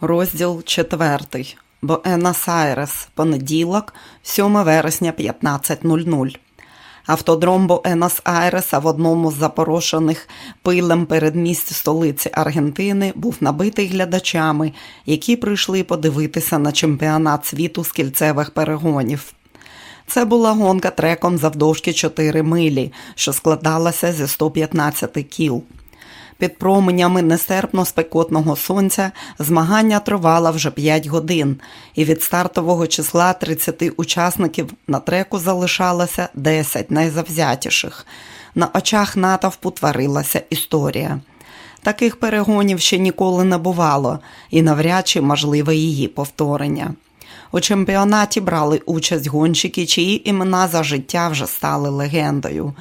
Розділ 4. Буенос Айрес. Понеділок, 7 вересня 15.00. Автодром Буенос Айреса в одному з запорошених пилем передмість столиці Аргентини був набитий глядачами, які прийшли подивитися на чемпіонат світу з кільцевих перегонів. Це була гонка треком завдовжки 4 милі, що складалася зі 115 кіл. Під променями нестерпно спекотного сонця змагання тривало вже 5 годин, і від стартового числа 30 учасників на треку залишалося 10 найзавзятіших. На очах натовпу творилася історія. Таких перегонів ще ніколи не бувало, і навряд чи можливе її повторення. У чемпіонаті брали участь гонщики, чиї імена за життя вже стали легендою.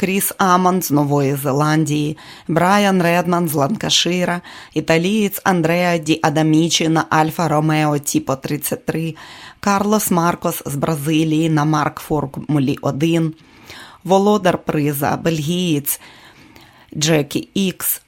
Кріс Амон з Нової Зеландії, Брайан Редман з Ланкашира, італієць Андреа де Адаміч на Альфа Ромео Тіпо 33, Карлос Маркос з Бразилії на Марк Формулі 1, володар приза, бельгієць Джекі Ікс,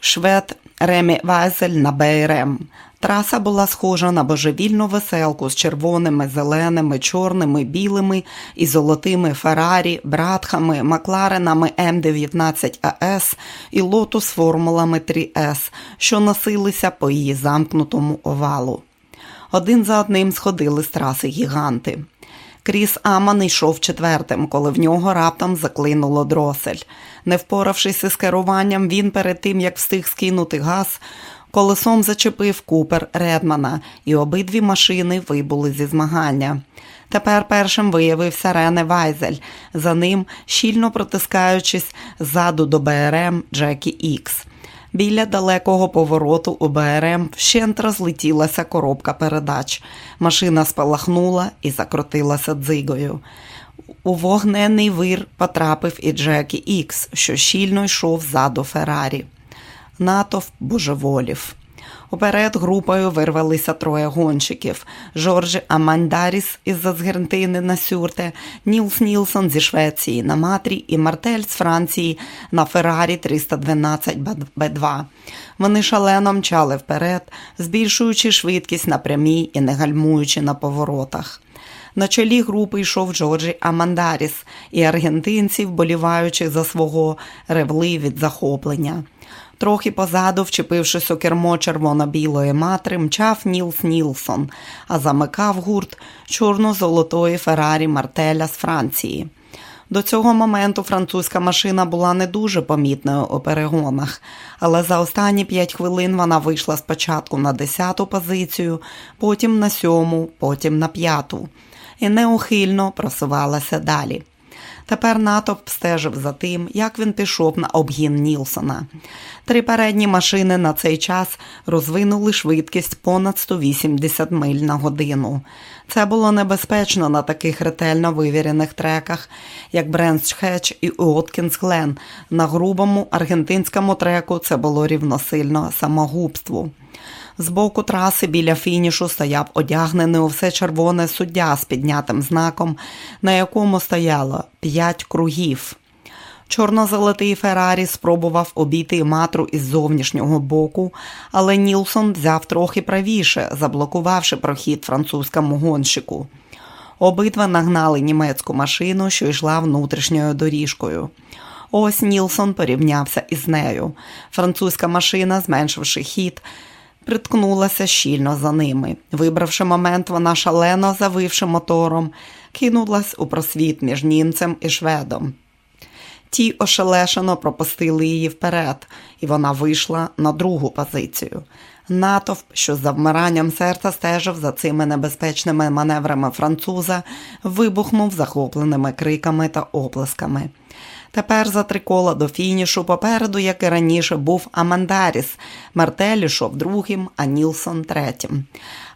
швед Ремі Вайзель на БРМ. Траса була схожа на божевільну веселку з червоними, зеленими, чорними, білими і золотими Феррарі, братхами, Макларенами М19 АС і лотус формулами 3С, що носилися по її замкнутому овалу. Один за одним сходили з траси гіганти. Кріс Аман йшов четвертим, коли в нього раптом заклинуло дросель. Не впоравшись із керуванням, він перед тим, як встиг скинути газ, колесом зачепив купер Редмана, і обидві машини вибули зі змагання. Тепер першим виявився Рене Вайзель, за ним, щільно протискаючись ззаду до БРМ Джекі Ікс. Біля далекого повороту у БРМ вщент розлетілася коробка передач. Машина спалахнула і закрутилася дзигою. У вогненний вир потрапив і Джекі Ікс, що щільно йшов ззаду Феррарі. Натовп божеволів. Уперед групою вирвалися троє гонщиків: Жоржі Амандаріс із Аргентини на Сюрте, Нілс Нілсон зі Швеції на Матрі і Мартель з Франції на Феррарі 312 Б2. Вони шалено мчали вперед, збільшуючи швидкість на прямій і не гальмуючи на поворотах. На чолі групи йшов Джорджі Амандаріс, і аргентинці, вболіваючи за свого, ревли від захоплення. Трохи позаду, вчепившись у кермо червоно-білої матри, мчав Нілс Нілсон, а замикав гурт чорно-золотої Феррарі Мартеля з Франції. До цього моменту французька машина була не дуже помітною у перегонах, але за останні п'ять хвилин вона вийшла спочатку на десяту позицію, потім на сьому, потім на п'яту, і неухильно просувалася далі. Тепер натовп стежив за тим, як він пішов на обгін Нілсона. Три передні машини на цей час розвинули швидкість понад 180 миль на годину. Це було небезпечно на таких ретельно вивірених треках, як Бренсхедж і Уоткінс Глен. На грубому аргентинському треку це було рівносильно самогубству. З боку траси біля фінішу стояв одягнений у все червоне суддя з піднятим знаком, на якому стояло п'ять кругів. Чорно-золотий Феррарі спробував обійти матру із зовнішнього боку, але Нілсон взяв трохи правіше, заблокувавши прохід французькому гонщику. Обидва нагнали німецьку машину, що йшла внутрішньою доріжкою. Ось Нілсон порівнявся із нею. Французька машина, зменшивши хід, приткнулася щільно за ними. Вибравши момент, вона шалено завивши мотором, кинулась у просвіт між німцем і шведом. Ті ошелешено пропустили її вперед, і вона вийшла на другу позицію. Натовп, що з завмиранням серця стежив за цими небезпечними маневрами француза, вибухнув захопленими криками та оплесками. Тепер за три кола до фінішу попереду, як і раніше, був Амандаріс. Мартель ішов другим, а Нілсон третім.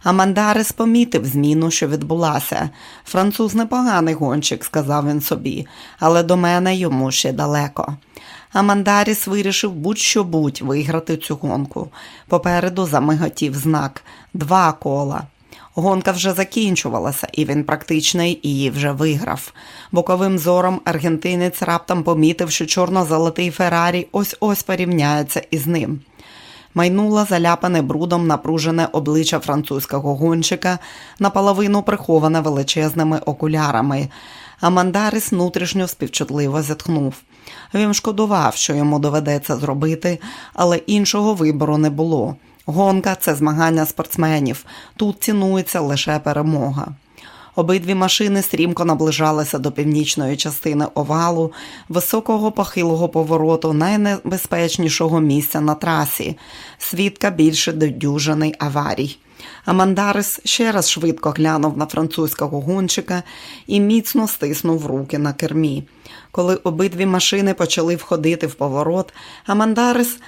Амандаріс помітив зміну, що відбулася. Француз непоганий гонщик, сказав він собі, але до мене йому ще далеко. Амандаріс вирішив будь-що будь виграти цю гонку. Попереду замиготів знак два кола. Гонка вже закінчувалася, і він практично її вже виграв. Боковим зором аргентинець раптом помітив, що чорно-золотий Феррарі ось ось порівняється із ним. майнула заляпане брудом напружене обличчя французького гонщика, наполовину приховане величезними окулярами. А Мандарис внутрішньо співчутливо зітхнув. Він шкодував, що йому доведеться зробити, але іншого вибору не було. Гонка це змагання спортсменів. Тут цінується лише перемога. Обидві машини стрімко наближалися до північної частини овалу, високого похилого повороту, найнебезпечнішого місця на трасі, свідка більше дюжини аварій. Амандарис ще раз швидко глянув на французького гонщика і міцно стиснув руки на кермі. Коли обидві машини почали входити в поворот, Амандарис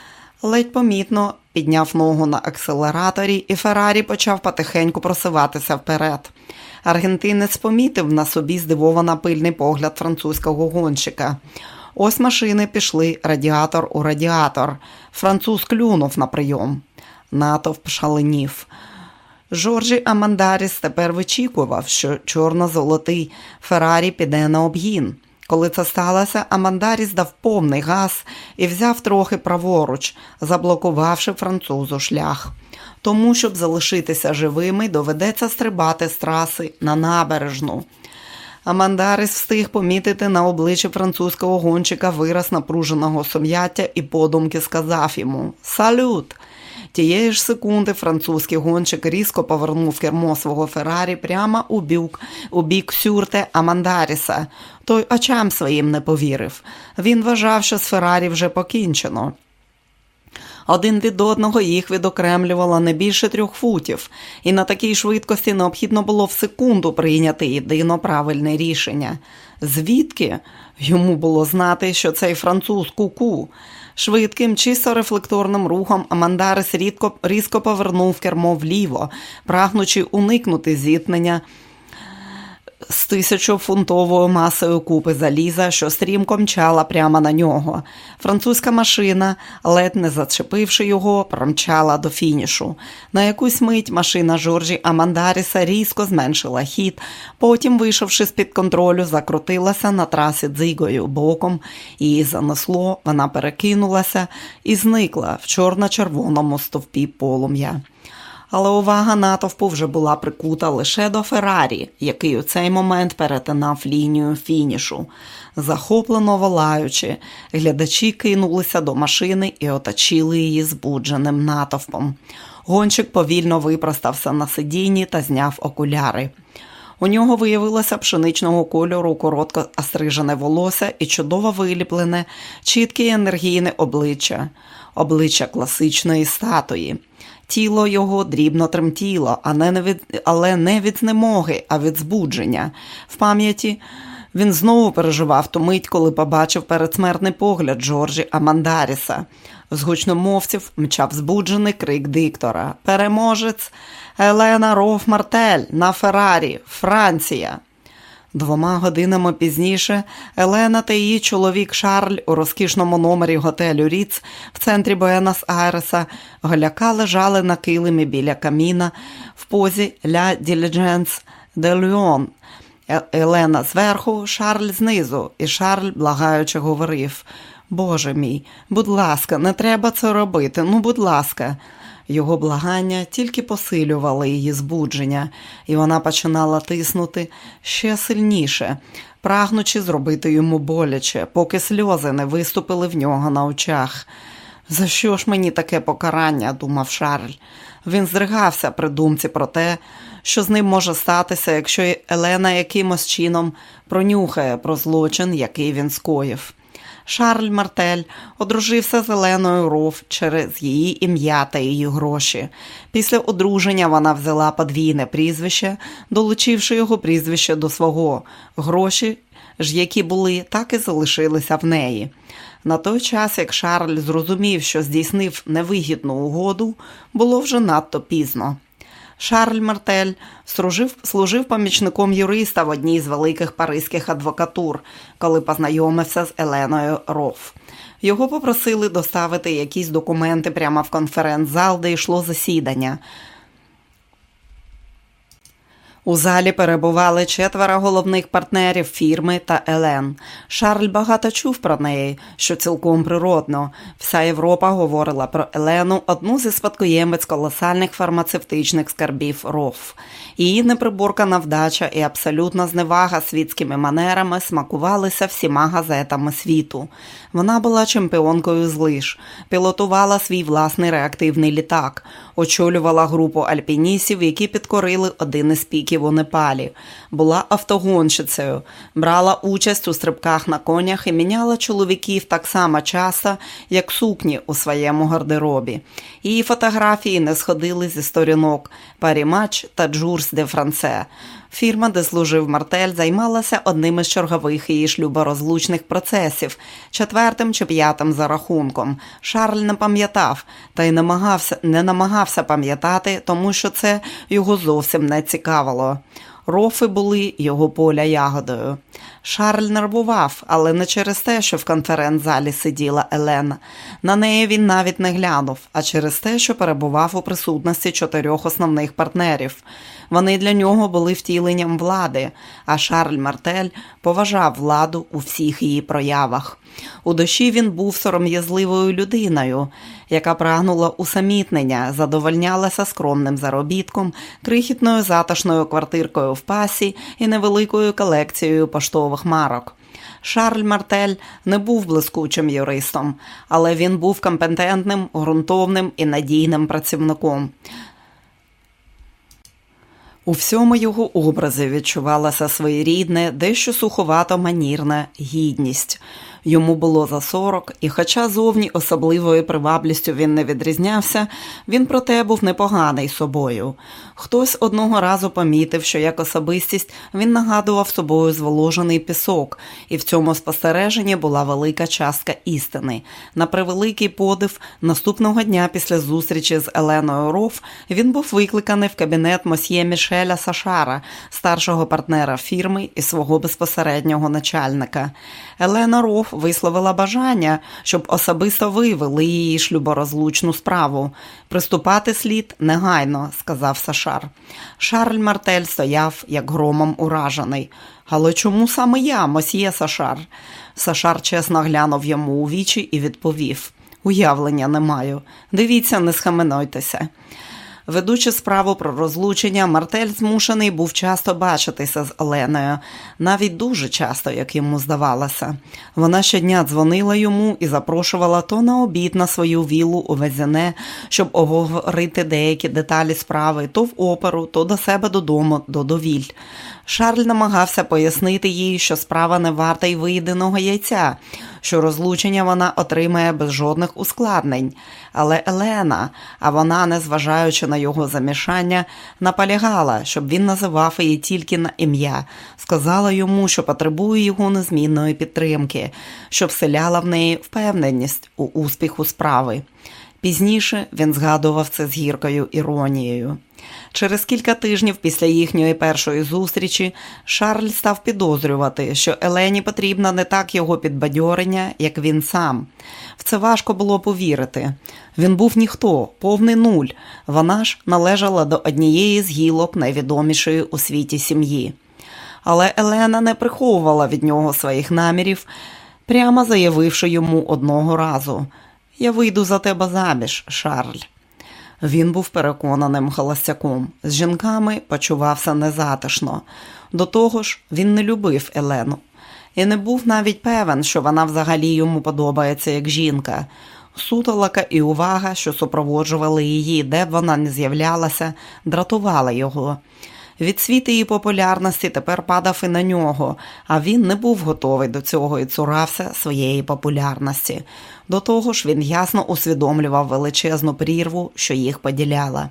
ледь помітно підняв ногу на акселераторі, і Феррарі почав потихеньку просуватися вперед. Аргентинець помітив на собі здивовано пильний погляд французького гонщика. Ось машини пішли радіатор у радіатор. Француз клюнув на прийом. Натовп шаленів. Жоржі Амандаріс тепер вичікував, що чорно-золотий Феррарі піде на обгін. Коли це сталося, Амандаріс дав повний газ і взяв трохи праворуч, заблокувавши французу шлях. Тому, щоб залишитися живими, доведеться стрибати з траси на набережну. Амандарис встиг помітити на обличчі французького гонщика вираз напруженого сум'яття і подумки сказав йому Салют! Тієї ж секунди французький гонщик різко повернув кермо свого Феррарі прямо у бік, у бік Сюрте Амандаріса. Той очам своїм не повірив. Він вважав, що з Феррарі вже покінчено. Один від одного їх відокремлювало не більше трьох футів, і на такій швидкості необхідно було в секунду прийняти єдино правильне рішення. Звідки йому було знати, що цей француз куку? Швидким, чисто рефлекторним рухом Амандарис рідко, різко повернув кермо вліво, прагнучи уникнути зіткнення з тисячофунтовою масою купи заліза, що стрімко мчала прямо на нього. Французька машина, ледь не зачепивши його, промчала до фінішу. На якусь мить машина Жоржі Амандаріса різко зменшила хід, потім, вийшовши з-під контролю, закрутилася на трасі дзигою боком, її занесло, вона перекинулася і зникла в чорно-червоному стовпі полум'я але увага натовпу вже була прикута лише до Феррарі, який у цей момент перетинав лінію фінішу. Захоплено волаючи, глядачі кинулися до машини і оточили її збудженим натовпом. Гонщик повільно випростався на сидінні та зняв окуляри. У нього виявилося пшеничного кольору коротко острижене волосся і чудово виліплене, чітке і енергійне обличчя, обличчя класичної статуї. Тіло його дрібно тремтіло, але не від знемоги, а від збудження. В пам'яті він знову переживав ту мить, коли побачив передсмертний погляд Джорджі Амандаріса. З гучномовців мчав збуджений крик диктора. Переможець Елена Роф Мартель на Феррарі, Франція. Двома годинами пізніше Елена та її чоловік Шарль у розкішному номері готелю Ріц в центрі Буенос Айреса голяка лежали на килимі біля каміна в позі Ля Ділідженс де Люон. Елена зверху, Шарль знизу, і Шарль, благаючи, говорив Боже мій, будь ласка, не треба це робити. Ну, будь ласка. Його благання тільки посилювали її збудження, і вона починала тиснути ще сильніше, прагнучи зробити йому боляче, поки сльози не виступили в нього на очах. За що ж мені таке покарання? думав Шарль. Він здригався при думці про те, що з ним може статися, якщо Елена якимось чином пронюхає про злочин, який він скоїв. Шарль Мартель одружився з Еленою Ров через її ім'я та її гроші. Після одруження вона взяла подвійне прізвище, долучивши його прізвище до свого. Гроші ж, які були, так і залишилися в неї. На той час, як Шарль зрозумів, що здійснив невигідну угоду, було вже надто пізно. Шарль Мартель служив, служив помічником юриста в одній з великих паризьких адвокатур, коли познайомився з Еленою Роф. Його попросили доставити якісь документи прямо в конференц-зал, де йшло засідання. У залі перебували четверо головних партнерів фірми та Елен. Шарль багато чув про неї, що цілком природно. Вся Європа говорила про Елену, одну зі спадкоємець колосальних фармацевтичних скарбів РОФ. Її неприборкана вдача і абсолютна зневага світськими манерами смакувалися всіма газетами світу. Вона була чемпіонкою з лиш, пілотувала свій власний реактивний літак, очолювала групу альпіністів, які підкорили один із піків у Непалі, була автогонщицею, брала участь у стрибках на конях і міняла чоловіків так само часто, як сукні у своєму гардеробі. Її фотографії не сходили зі сторінок Парімач та Джурс де Франце. Фірма, де служив Мартель, займалася одним із чергових її шлюборозлучних процесів, четвертим чи п'ятим за рахунком. Шарль не пам'ятав та й намагався, не намагався пам'ятати, тому що це його зовсім не цікавило. Рофи були його поля ягодою. Шарль нервував, але не через те, що в конференц-залі сиділа Елена. На неї він навіть не глянув, а через те, що перебував у присутності чотирьох основних партнерів. Вони для нього були втіленням влади, а Шарль Мартель поважав владу у всіх її проявах. У душі він був сором'язливою людиною, яка прагнула усамітнення, задовольнялася скромним заробітком, крихітною затишною квартиркою в пасі і невеликою колекцією поштових марок. Шарль Мартель не був блискучим юристом, але він був компетентним, ґрунтовним і надійним працівником. У всьому його образі відчувалася своєрідне, дещо суховато манірна гідність. Йому було за сорок, і, хоча зовні особливою приваблістю він не відрізнявся, він проте був непоганий собою. Хтось одного разу помітив, що як особистість він нагадував собою зволожений пісок, і в цьому спостереженні була велика частка істини. На превеликий подив, наступного дня після зустрічі з Еленою Роф він був викликаний в кабінет мосьє Мішеля Сашара, старшого партнера фірми і свого безпосереднього начальника. Елена Роф висловила бажання, щоб особисто ви вели її шлюборозлучну справу. Приступати слід негайно, сказав Сашар. Шарль Мартель стояв, як громом уражений. Але чому саме я, мосьє Сашар? Сашар чесно глянув йому у вічі і відповів: Уявлення не маю. Дивіться, не схаменуйтеся. Ведучи справу про розлучення, Мартель змушений був часто бачитися з Оленою, навіть дуже часто, як йому здавалося. Вона щодня дзвонила йому і запрошувала то на обід на свою віллу у Везене, щоб обговорити деякі деталі справи, то в оперу, то до себе додому, до довіль. Шарль намагався пояснити їй, що справа не варта й виєдиного яйця, що розлучення вона отримає без жодних ускладнень. Але Елена, а вона, незважаючи на його замішання, наполягала, щоб він називав її тільки на ім'я, сказала йому, що потребує його незмінної підтримки, що вселяла в неї впевненість у успіху справи. Пізніше він згадував це з гіркою іронією. Через кілька тижнів після їхньої першої зустрічі Шарль став підозрювати, що Елені потрібно не так його підбадьорення, як він сам. В це важко було повірити. Він був ніхто, повний нуль. Вона ж належала до однієї з гілок найвідомішої у світі сім'ї. Але Елена не приховувала від нього своїх намірів, прямо заявивши йому одного разу: Я вийду за тебе заміж, Шарль. Він був переконаним холостяком. З жінками почувався незатишно. До того ж, він не любив Елену і не був навіть певен, що вона взагалі йому подобається як жінка. Сутолока і увага, що супроводжували її, де б вона не з'являлася, дратувала його. Від світ її популярності тепер падав і на нього, а він не був готовий до цього і цурався своєї популярності. До того ж, він ясно усвідомлював величезну прірву, що їх поділяла.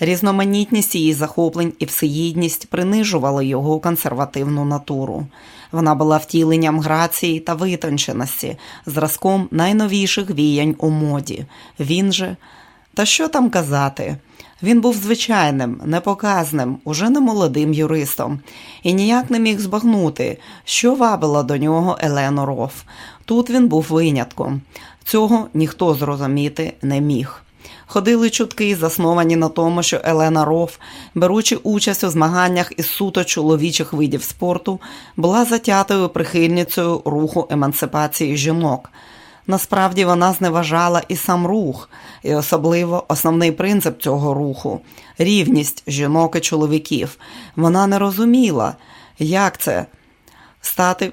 Різноманітність її захоплень і всеїдність принижували його консервативну натуру. Вона була втіленням грації та витонченості, зразком найновіших віянь у моді. Він же, та що там казати? Він був звичайним, непоказним, уже не молодим юристом, і ніяк не міг збагнути, що вабила до нього Елену Роф. Тут він був винятком. Цього ніхто зрозуміти не міг. Ходили чутки, засновані на тому, що Елена Ров, беручи участь у змаганнях із суто чоловічих видів спорту, була затятою прихильницею руху емансипації жінок. Насправді вона зневажала і сам рух, і особливо основний принцип цього руху рівність жінок і чоловіків. Вона не розуміла, як це стати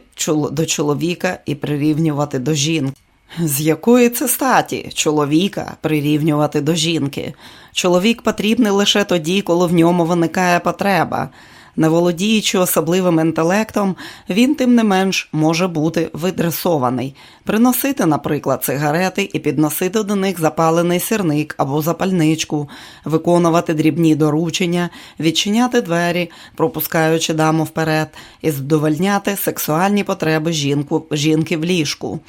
до чоловіка і прирівнювати до жінки. З якої це статі чоловіка прирівнювати до жінки? Чоловік потрібний лише тоді, коли в ньому виникає потреба. Не володіючи особливим інтелектом, він, тим не менш, може бути видресований, приносити, наприклад, цигарети і підносити до них запалений сірник або запальничку, виконувати дрібні доручення, відчиняти двері, пропускаючи даму вперед, і задовольняти сексуальні потреби жінку, жінки в ліжку.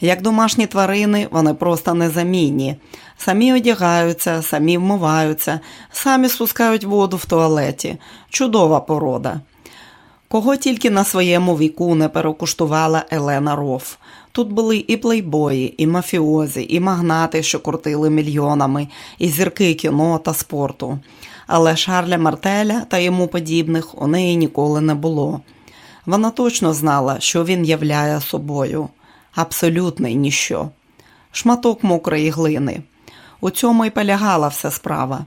Як домашні тварини, вони просто незамінні. Самі одягаються, самі вмиваються, самі спускають воду в туалеті. Чудова порода. Кого тільки на своєму віку не перекуштувала Елена Роф. Тут були і плейбої, і мафіозі, і магнати, що крутили мільйонами, і зірки кіно та спорту. Але Шарля Мартеля та йому подібних у неї ніколи не було. Вона точно знала, що він являє собою абсолютний ніщо. Шматок мокрої глини. У цьому й полягала вся справа.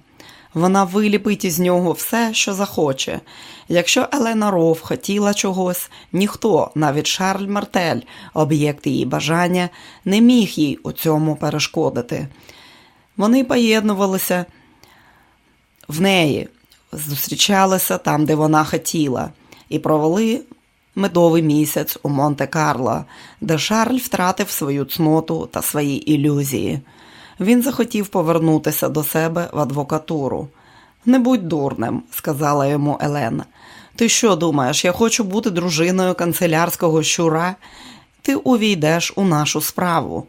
Вона виліпить із нього все, що захоче. Якщо Елена Ров хотіла чогось, ніхто, навіть Шарль Мартель, об'єкт її бажання, не міг їй у цьому перешкодити. Вони поєднувалися в неї, зустрічалися там, де вона хотіла, і провели медовий місяць у Монте-Карло, де Шарль втратив свою цноту та свої ілюзії. Він захотів повернутися до себе в адвокатуру. Не будь дурним, сказала йому Елена. Ти що думаєш, я хочу бути дружиною канцелярського щура? Ти увійдеш у нашу справу.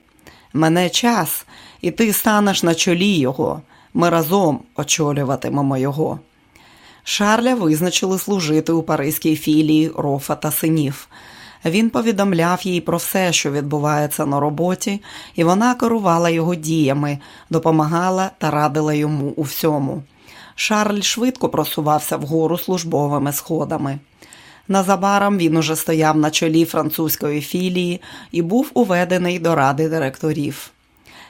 Мене час, і ти станеш на чолі його. Ми разом очолюватимемо його. Шарля визначили служити у паризькій філії Рофа та синів. Він повідомляв їй про все, що відбувається на роботі, і вона керувала його діями, допомагала та радила йому у всьому. Шарль швидко просувався вгору службовими сходами. Незабаром він уже стояв на чолі французької філії і був уведений до ради директорів.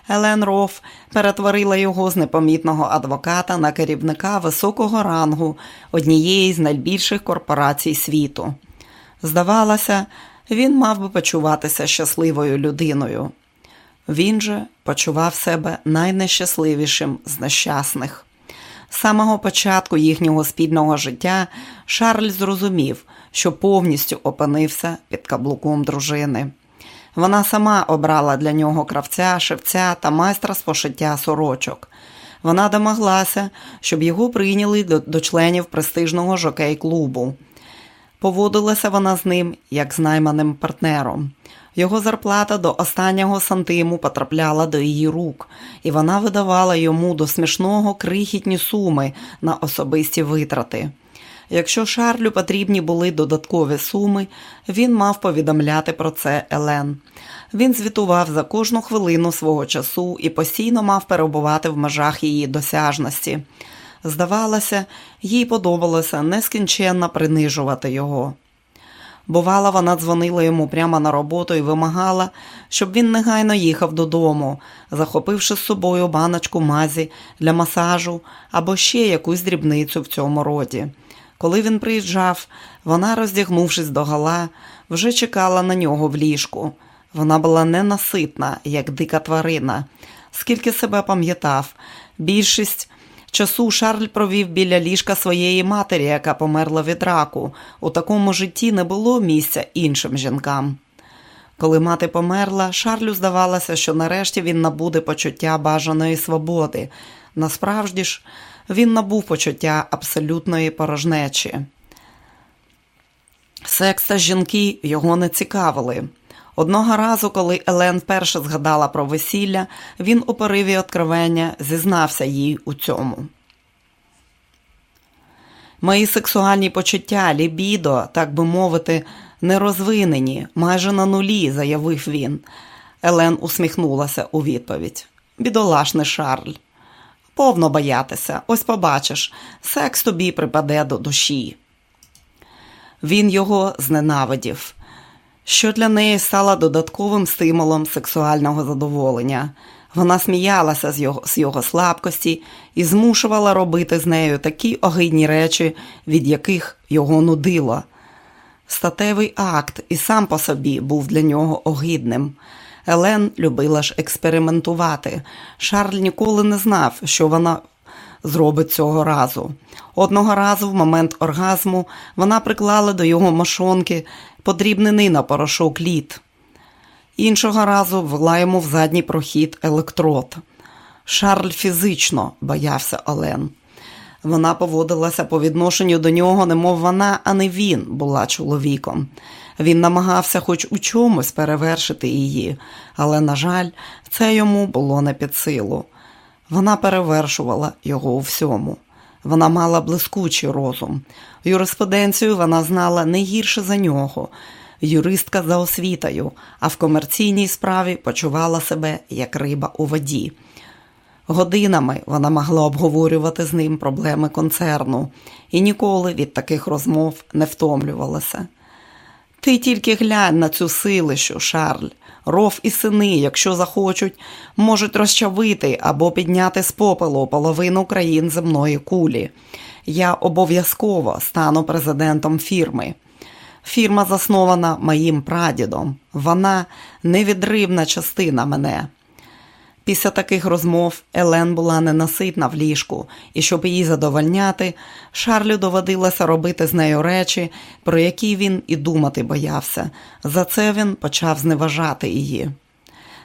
Елен Роф перетворила його з непомітного адвоката на керівника високого рангу однієї з найбільших корпорацій світу. Здавалося, він мав би почуватися щасливою людиною. Він же почував себе найнещасливішим з нещасних. З самого початку їхнього спільного життя Шарль зрозумів, що повністю опинився під каблуком дружини. Вона сама обрала для нього кравця, шевця та майстра з пошиття сорочок. Вона домоглася, щоб його прийняли до, членів престижного жокей-клубу. Поводилася вона з ним як з найманим партнером. Його зарплата до останнього сантиму потрапляла до її рук, і вона видавала йому до смішного крихітні суми на особисті витрати. Якщо Шарлю потрібні були додаткові суми, він мав повідомляти про це Елен. Він звітував за кожну хвилину свого часу і постійно мав перебувати в межах її досяжності. Здавалося, їй подобалося нескінченно принижувати його. Бувало, вона дзвонила йому прямо на роботу і вимагала, щоб він негайно їхав додому, захопивши з собою баночку мазі для масажу або ще якусь дрібницю в цьому роді. Коли він приїжджав, вона, роздягнувшись до гала, вже чекала на нього в ліжку. Вона була ненаситна, як дика тварина. Скільки себе пам'ятав, більшість часу Шарль провів біля ліжка своєї матері, яка померла від раку. У такому житті не було місця іншим жінкам. Коли мати померла, Шарлю здавалося, що нарешті він набуде почуття бажаної свободи. Насправді ж, він набув почуття абсолютної порожнечі. Секс та жінки його не цікавили. Одного разу, коли Елен вперше згадала про весілля, він у пориві откровення зізнався їй у цьому. Мої сексуальні почуття, лібідо, так би мовити, не розвинені, майже на нулі, заявив він. Елен усміхнулася у відповідь. Бідолашний Шарль. повно боятися, ось побачиш, секс тобі припаде до душі. Він його зненавидів, що для неї стало додатковим стимулом сексуального задоволення. Вона сміялася з його з його слабкості і змушувала робити з нею такі огидні речі, від яких його нудило. Статевий акт і сам по собі був для нього огидним. Елен любила ж експериментувати. Шарль ніколи не знав, що вона зробить цього разу. Одного разу, в момент оргазму, вона приклала до його мошонки подрібнений на порошок лід. Іншого разу ввела йому в задній прохід електрод. Шарль фізично боявся Олен. Вона поводилася по відношенню до нього, немов вона, а не він була чоловіком. Він намагався хоч у чомусь перевершити її, але, на жаль, це йому було не під силу. Вона перевершувала його у всьому. Вона мала блискучий розум. Юриспруденцію вона знала не гірше за нього, юристка за освітою, а в комерційній справі почувала себе як риба у воді. Годинами вона могла обговорювати з ним проблеми концерну і ніколи від таких розмов не втомлювалася. Ти тільки глянь на цю силищу, Шарль. Ров і сини, якщо захочуть, можуть розчавити або підняти з попелу половину країн земної кулі. Я обов'язково стану президентом фірми. Фірма заснована моїм прадідом. Вона невідривна частина мене. Після таких розмов Елен була ненаситна в ліжку, і щоб її задовольняти, Шарлю доводилося робити з нею речі, про які він і думати боявся. За це він почав зневажати її.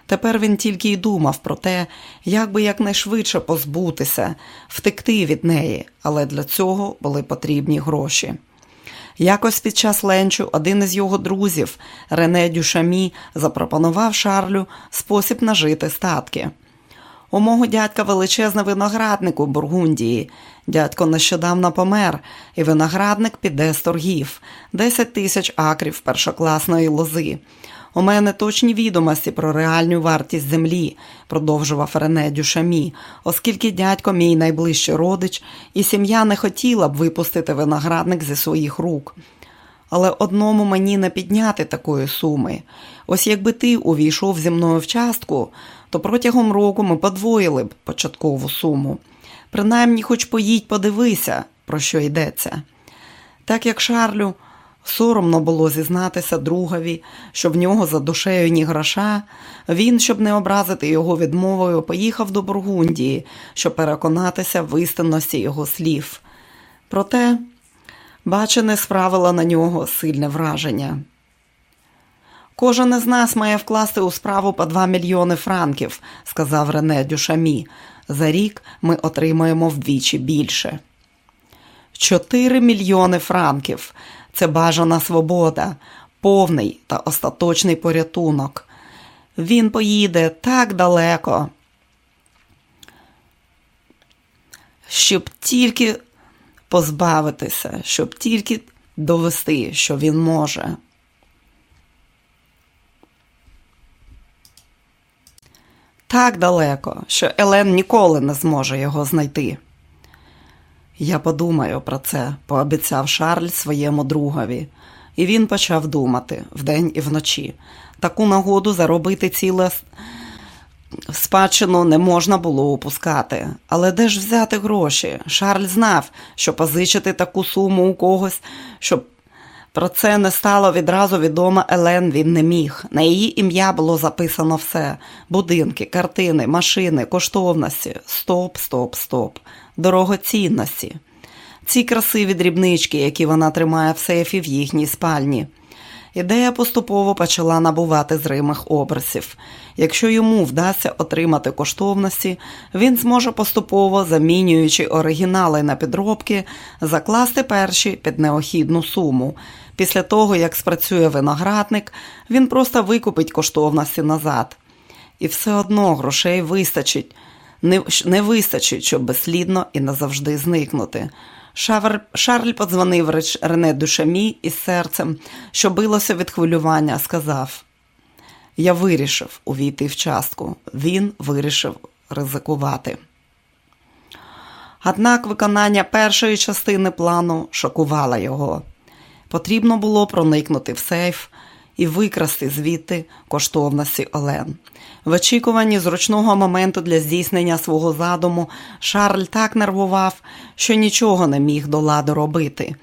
Тепер він тільки й думав про те, як би якнайшвидше позбутися, втекти від неї, але для цього були потрібні гроші. Якось під час ленчу один із його друзів, Рене Дюшамі, запропонував Шарлю спосіб нажити статки. У мого дядька величезний виноградник у Бургундії. Дядько нещодавно помер, і виноградник піде з торгів 10 тисяч акрів першокласної лози. У мене точні відомості про реальну вартість землі, продовжував Рене Дюшамі, оскільки дядько мій найближчий родич, і сім'я не хотіла б випустити виноградник зі своїх рук. Але одному мені не підняти такої суми. Ось якби ти увійшов зі мною в частку, то протягом року ми подвоїли б початкову суму. Принаймні, хоч поїдь, подивися, про що йдеться. Так як Шарлю соромно було зізнатися другові, що в нього за душею ні гроша, він, щоб не образити його відмовою, поїхав до Бургундії, щоб переконатися в істинності його слів. Проте бачене справило на нього сильне враження. Кожен із нас має вкласти у справу по 2 мільйони франків, сказав Рене Дюшамі. За рік ми отримаємо вдвічі більше. 4 мільйони франків це бажана свобода, повний та остаточний порятунок. Він поїде так далеко, щоб тільки позбавитися, щоб тільки довести, що він може. Так далеко, що Елен ніколи не зможе його знайти. Я подумаю про це, пообіцяв Шарль своєму другові, і він почав думати вдень і вночі. Таку нагоду заробити ціле спадщину не можна було опускати. Але де ж взяти гроші? Шарль знав, що позичити таку суму у когось, щоб про це не стало відразу відомо Елен він не міг. На її ім'я було записано все: будинки, картини, машини, коштовності. Стоп, стоп, стоп. Дорогоцінності. Ці красиві дрібнички, які вона тримає в сейфі в їхній спальні. Ідея поступово почала набувати зримих образів. Якщо йому вдасться отримати коштовності, він зможе поступово, замінюючи оригінали на підробки, закласти перші під необхідну суму. Після того, як спрацює виноградник, він просто викупить коштовності назад. І все одно грошей вистачить, не, не вистачить, щоб безслідно і назавжди зникнути. Шавр... Шарль подзвонив Рене Душамі із серцем, що билося від хвилювання, сказав: Я вирішив увійти в частку. Він вирішив ризикувати. Однак виконання першої частини плану шокувало його. Потрібно було проникнути в сейф і викрасти звідти коштовності Олен. В очікуванні зручного моменту для здійснення свого задуму Шарль так нервував, що нічого не міг до ладу робити.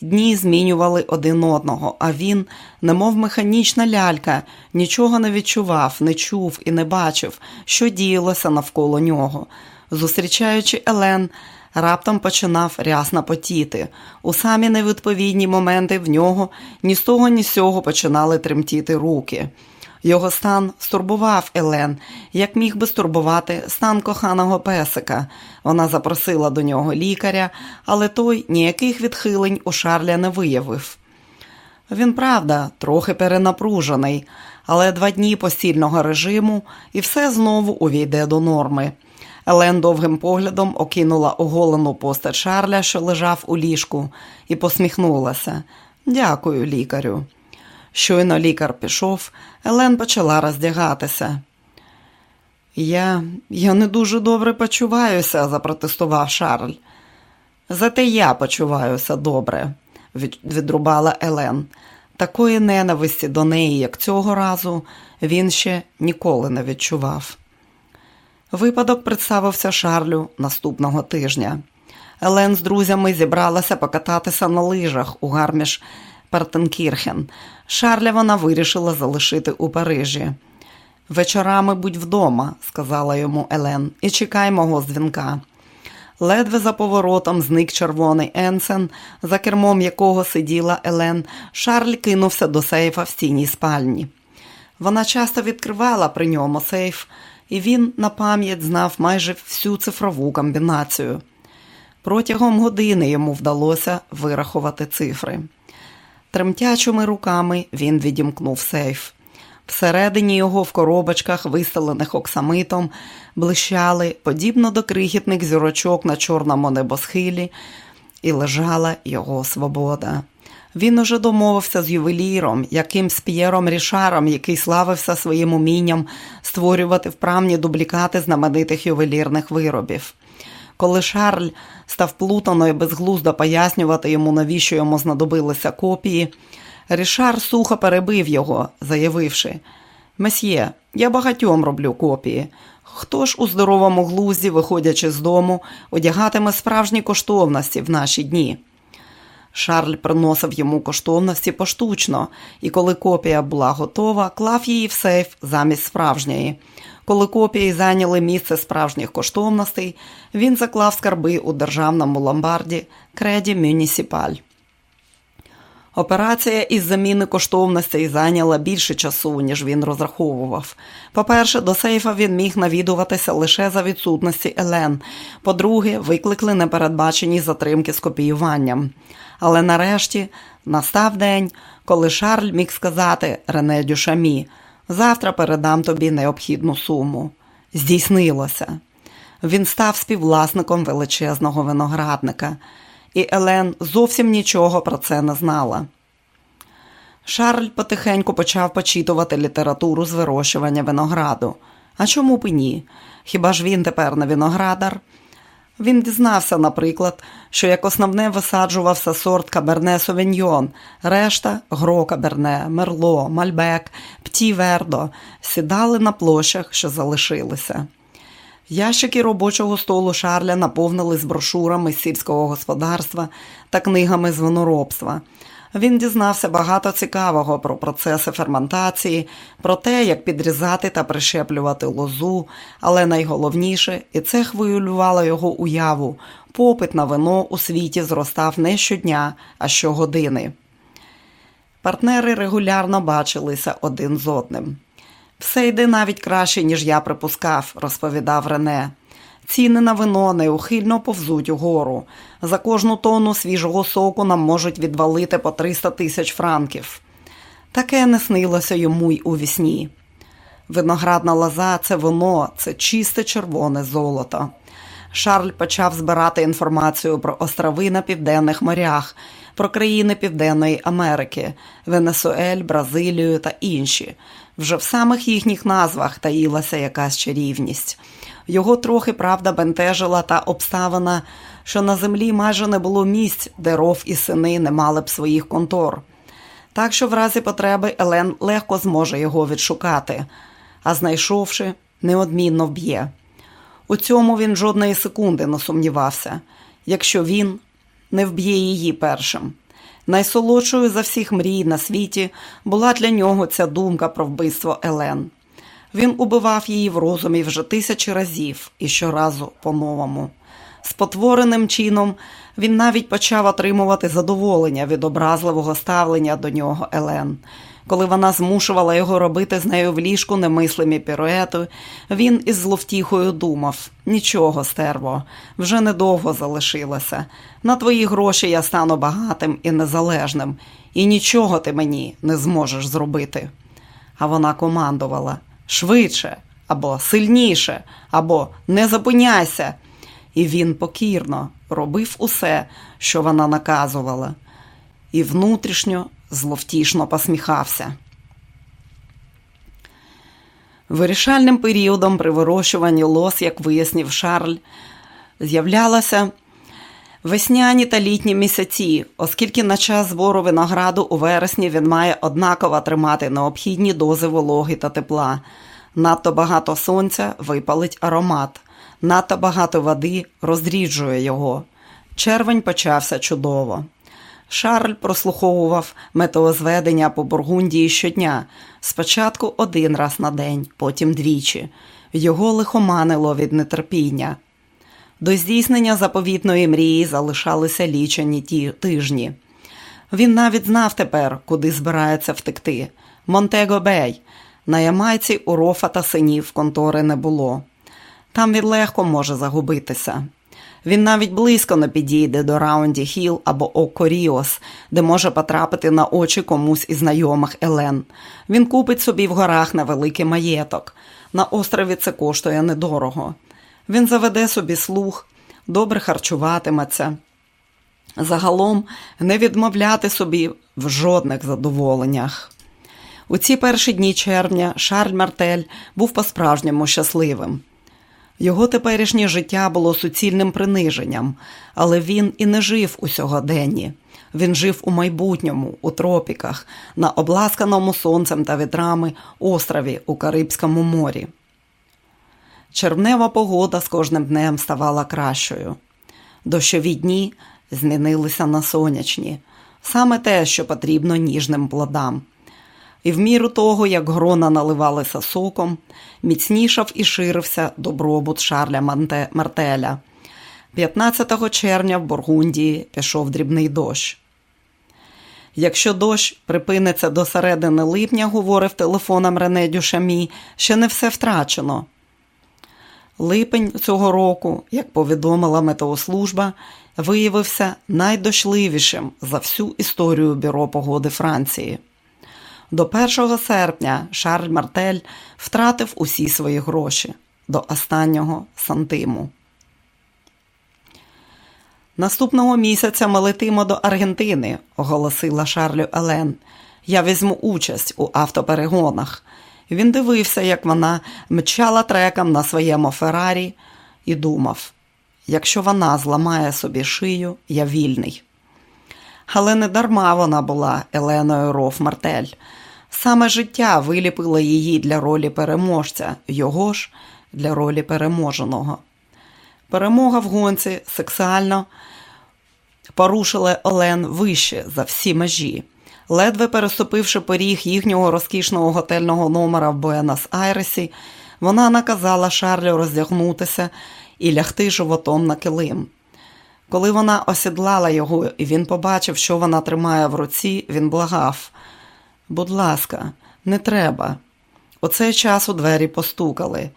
Дні змінювали один одного, а він, немов механічна лялька, нічого не відчував, не чув і не бачив, що діялося навколо нього. Зустрічаючи Елен, раптом починав рясно потіти. У самі невідповідні моменти в нього ні з того, ні з цього починали тремтіти руки. Його стан стурбував Елен, як міг би стурбувати стан коханого песика. Вона запросила до нього лікаря, але той ніяких відхилень у Шарля не виявив. Він, правда, трохи перенапружений, але два дні постільного режиму і все знову увійде до норми. Елен довгим поглядом окинула оголену постать Шарля, що лежав у ліжку, і посміхнулася. Дякую, лікарю. Щойно лікар пішов, Елен почала роздягатися. Я я не дуже добре почуваюся, запротестував Шарль. Зате я почуваюся добре, відрубала Елен. Такої ненависті до неї, як цього разу, він ще ніколи не відчував. Випадок представився Шарлю наступного тижня. Елен з друзями зібралася покататися на лижах у гарміш Партенкірхен. Шарля вона вирішила залишити у Парижі. Вечорами будь вдома, сказала йому Елен, і чекай мого дзвінка. Ледве за поворотом зник червоний Енсен, за кермом якого сиділа Елен, Шарль кинувся до сейфа в стіні спальні. Вона часто відкривала при ньому сейф, і він на пам'ять знав майже всю цифрову комбінацію. Протягом години йому вдалося вирахувати цифри. Тремтячими руками він відімкнув сейф. Всередині його в коробочках, виставлених оксамитом, блищали, подібно до крихітних зірочок на чорному небосхилі, і лежала його свобода. Він уже домовився з ювеліром, якимсь П'єром Рішаром, який славився своїм умінням створювати вправні дублікати знаменитих ювелірних виробів. Коли Шарль став плутано і безглуздо пояснювати йому, навіщо йому знадобилися копії, Рішар сухо перебив його, заявивши Месьє, я багатьом роблю копії. Хто ж у здоровому глузді, виходячи з дому, одягатиме справжні коштовності в наші дні? Шарль приносив йому коштовності поштучно, і коли копія була готова, клав її в сейф замість справжньої. Коли копії зайняли місце справжніх коштовностей, він заклав скарби у державному ломбарді Креді Мюнісіпаль. Операція із заміни коштовностей зайняла більше часу, ніж він розраховував. По-перше, до сейфа він міг навідуватися лише за відсутності Елен. По-друге, викликли непередбачені затримки з копіюванням. Але нарешті настав день, коли Шарль міг сказати Рене Дюшамі – Завтра передам тобі необхідну суму. Здійснилося. Він став співвласником величезного виноградника, і Елен зовсім нічого про це не знала. Шарль потихеньку почав почитувати літературу з вирощування винограду. А чому б і ні? Хіба ж він тепер не виноградар? Він дізнався, наприклад, що як основне висаджувався сорт Каберне Совіньйон, решта гро Каберне, Мерло, Мальбек, Пті Вердо сідали на площах, що залишилися. Ящики робочого столу Шарля наповнили з брошурами сільського господарства та книгами з виноробства – він дізнався багато цікавого про процеси ферментації, про те, як підрізати та прищеплювати лозу, але найголовніше, і це хвилювало його уяву, попит на вино у світі зростав не щодня, а щогодини. Партнери регулярно бачилися один з одним. Все йде навіть краще, ніж я припускав, розповідав Рене. Ціни на вино неухильно повзуть угору. За кожну тонну свіжого соку нам можуть відвалити по 300 тисяч франків. Таке не снилося йому й у вісні. Виноградна лоза – це вино, це чисте червоне золото. Шарль почав збирати інформацію про острови на південних морях, про країни Південної Америки, Венесуель, Бразилію та інші. Вже в самих їхніх назвах таїлася якась чарівність. Його трохи правда бентежила та обставина, що на землі майже не було місць, де ров і сини не мали б своїх контор. Так що в разі потреби Елен легко зможе його відшукати, а знайшовши, неодмінно вб'є. У цьому він жодної секунди не сумнівався, якщо він не вб'є її першим. Найсолодшою за всіх мрій на світі була для нього ця думка про вбивство Елен. Він убивав її в розумі вже тисячі разів і щоразу по-новому. Спотвореним чином він навіть почав отримувати задоволення від образливого ставлення до нього Елен. Коли вона змушувала його робити з нею в ліжку немислимі піруети, він із зловтіхою думав: нічого, стерво, вже недовго залишилося. На твої гроші я стану багатим і незалежним, і нічого ти мені не зможеш зробити. А вона командувала швидше, або сильніше, або не зупиняйся. І він покірно робив усе, що вона наказувала, і внутрішньо зловтішно посміхався. Вирішальним періодом при вирощуванні лос, як вияснив Шарль, з'являлося весняні та літні місяці, оскільки на час збору винограду у вересні він має однаково тримати необхідні дози вологи та тепла. Надто багато сонця випалить аромат, надто багато води розріджує його. Червень почався чудово. Шарль прослуховував метеозведення по Бургундії щодня, спочатку один раз на день, потім двічі. Його лихоманило від нетерпіння. До здійснення заповітної мрії залишалися лічені ті тижні. Він навіть знав тепер, куди збирається втекти. Монтего Бей. На Ямайці у рофа та синів контори не було. Там він легко може загубитися. Він навіть близько не підійде до Раунді Хіл або Окоріос, де може потрапити на очі комусь із знайомих Елен. Він купить собі в горах невеликий маєток. На острові це коштує недорого. Він заведе собі слух, добре харчуватиметься. Загалом не відмовляти собі в жодних задоволеннях. У ці перші дні червня Шарль Мартель був по-справжньому щасливим. Його теперішнє життя було суцільним приниженням, але він і не жив у сьогоденні. Він жив у майбутньому, у тропіках, на обласканому сонцем та вітрами острові у Карибському морі. Червнева погода з кожним днем ставала кращою. Дощові дні змінилися на сонячні, саме те, що потрібно ніжним плодам. І в міру того, як грона наливалися соком, міцнішав і ширився добробут Шарля Манте Мартеля. 15 червня в Бургундії пішов дрібний дощ. Якщо дощ припиниться до середини липня, говорив телефоном Рене Дюшамі, ще не все втрачено. Липень цього року, як повідомила метеослужба, виявився найдощливішим за всю історію Бюро погоди Франції. До 1 серпня Шарль Мартель втратив усі свої гроші до останнього сантиму. Наступного місяця ми летимо до Аргентини, оголосила Шарлю Елен. Я візьму участь у автоперегонах. Він дивився, як вона мчала треком на своєму Феррарі, і думав: якщо вона зламає собі шию, я вільний. Але не дарма вона була Еленою Роф Мартель. Саме життя виліпило її для ролі переможця, його ж для ролі переможеного. Перемога в гонці сексуально порушила Олен вище за всі межі. Ледве переступивши поріг їхнього розкішного готельного номера в Буенос-Айресі, вона наказала Шарлю роздягнутися і лягти животом на килим. Коли вона осідлала його, і він побачив, що вона тримає в руці, він благав. Будь ласка, не треба. У цей час у двері постукали.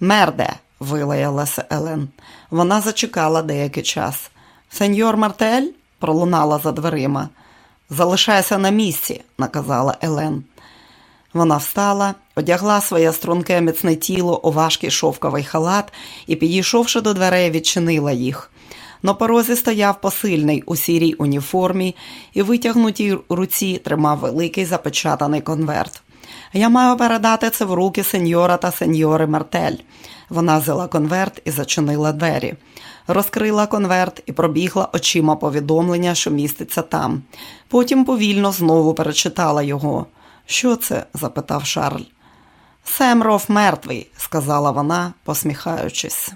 Мерде, вилаялася Елен. Вона зачекала деякий час. Сеньор Мартель пролунала за дверима. Залишайся на місці, наказала Елен. Вона встала, одягла своє струнке міцне тіло у важкий шовковий халат і, підійшовши до дверей, відчинила їх. На порозі стояв посильний у сірій уніформі і витягнутій руці тримав великий запечатаний конверт. Я маю передати це в руки сеньора та сеньори Мартель. Вона взяла конверт і зачинила двері. Розкрила конверт і пробігла очима повідомлення, що міститься там. Потім повільно знову перечитала його. Що це? запитав Шарль. Семров мертвий, сказала вона, посміхаючись.